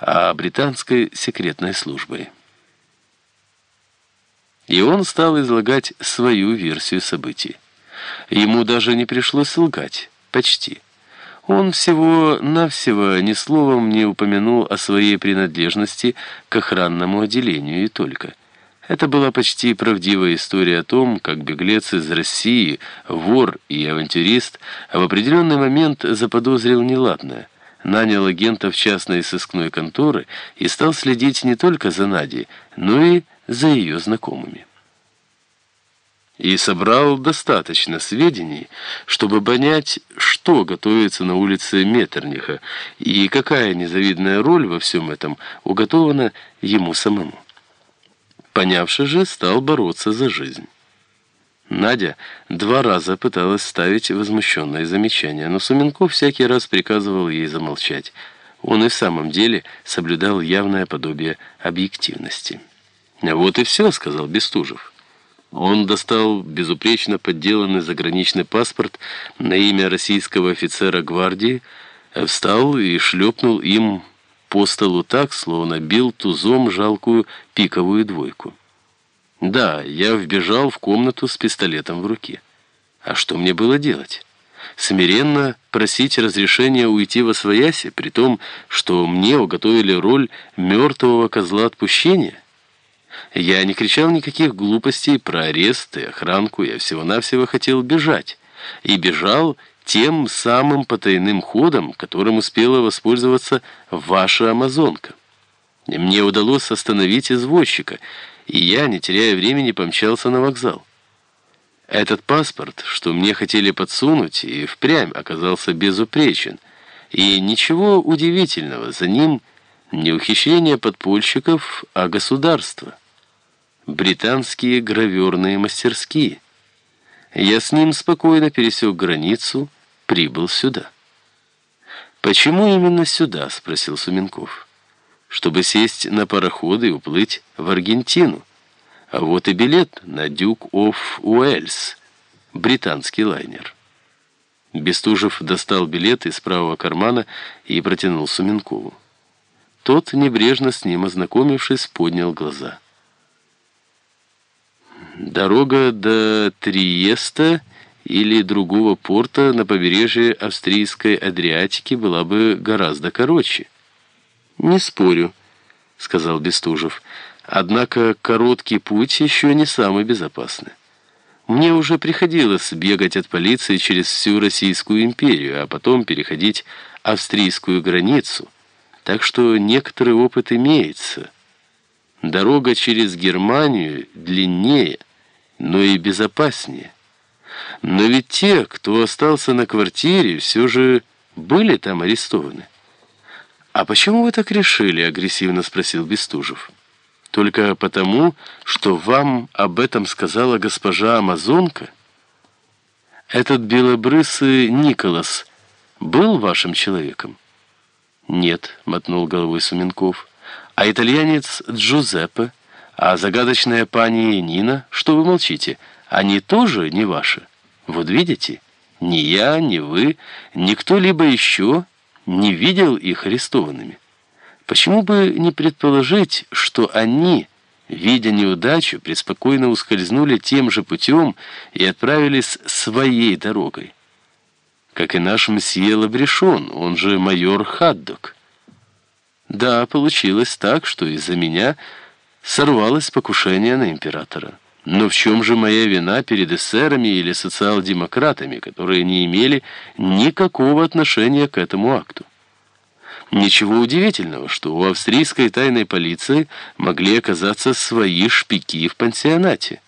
а британской секретной службой. И он стал излагать свою версию событий. Ему даже не пришлось лгать. Почти. Он всего-навсего ни словом не упомянул о своей принадлежности к охранному отделению и только. Это была почти правдивая история о том, как беглец из России, вор и авантюрист, в определенный момент заподозрил неладное. Нанял агентов частной сыскной конторы и стал следить не только за Надей, но и за ее знакомыми и собрал достаточно сведений, чтобы понять, что готовится на улице Меттерниха и какая незавидная роль во всем этом уготована ему самому. Понявши же, стал бороться за жизнь. Надя два раза пыталась ставить возмущенное замечание, но Суменков всякий раз приказывал ей замолчать. Он и в самом деле соблюдал явное подобие объективности. «Вот и все», — сказал Бестужев. Он достал безупречно подделанный заграничный паспорт на имя российского офицера гвардии, встал и шлепнул им по столу так, словно бил тузом жалкую пиковую двойку. Да, я вбежал в комнату с пистолетом в руке. А что мне было делать? Смиренно просить разрешения уйти во свояси, при том, что мне уготовили роль мертвого козла отпущения? Я не кричал никаких глупостей про арест и охранку, я всего-навсего хотел бежать. И бежал тем самым потайным ходом, которым успела воспользоваться ваша амазонка. Мне удалось остановить извозчика, и я, не теряя времени, помчался на вокзал. Этот паспорт, что мне хотели подсунуть, и впрямь оказался безупречен. И ничего удивительного, за ним не ухищрение подпольщиков, а государство британские граверные мастерские. Я с ним спокойно пересек границу, прибыл сюда. «Почему именно сюда?» — спросил Суменков. «Чтобы сесть на пароход и уплыть в Аргентину. А вот и билет на Дюк оф Уэльс, британский лайнер». Бестужев достал билет из правого кармана и протянул Суменкову. Тот, небрежно с ним ознакомившись, поднял глаза. Дорога до Триеста или другого порта на побережье австрийской Адриатики была бы гораздо короче. «Не спорю», — сказал Бестужев. «Однако короткий путь еще не самый безопасный. Мне уже приходилось бегать от полиции через всю Российскую империю, а потом переходить австрийскую границу, так что некоторый опыт имеется. Дорога через Германию длиннее — но и безопаснее. Но ведь те, кто остался на квартире, все же были там арестованы. «А почему вы так решили?» — агрессивно спросил Бестужев. «Только потому, что вам об этом сказала госпожа Амазонка? Этот белобрысый Николас был вашим человеком?» «Нет», — мотнул головой Суменков. «А итальянец Джузеппе?» А загадочная пани Нина, что вы молчите, они тоже не ваши. Вот видите, ни я, ни вы, ни кто-либо еще не видел их арестованными. Почему бы не предположить, что они, видя неудачу, преспокойно ускользнули тем же путем и отправились своей дорогой? Как и наш мсье Лабрешон, он же майор Хаддок. Да, получилось так, что из-за меня сорвалось покушение на императора. Но в чем же моя вина перед эсерами или социал-демократами, которые не имели никакого отношения к этому акту? Ничего удивительного, что у австрийской тайной полиции могли оказаться свои шпики в пансионате.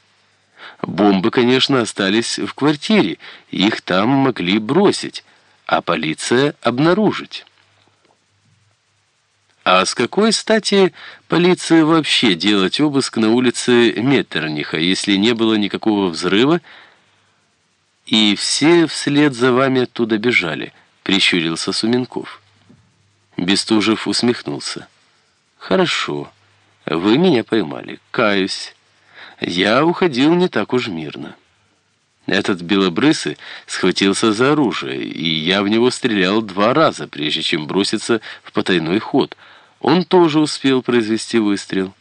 Бомбы, конечно, остались в квартире, их там могли бросить, а полиция обнаружить. А с какой стати полиции вообще делать обыск на улице Меттерниха, если не было никакого взрыва, и все вслед за вами оттуда бежали, прищурился Суменков. Бестужев усмехнулся. Хорошо, вы меня поймали, каюсь. Я уходил не так уж мирно. Этот белобрысый схватился за оружие, и я в него стрелял два раза, прежде чем броситься в потайной ход — Он тоже успел произвести выстрел.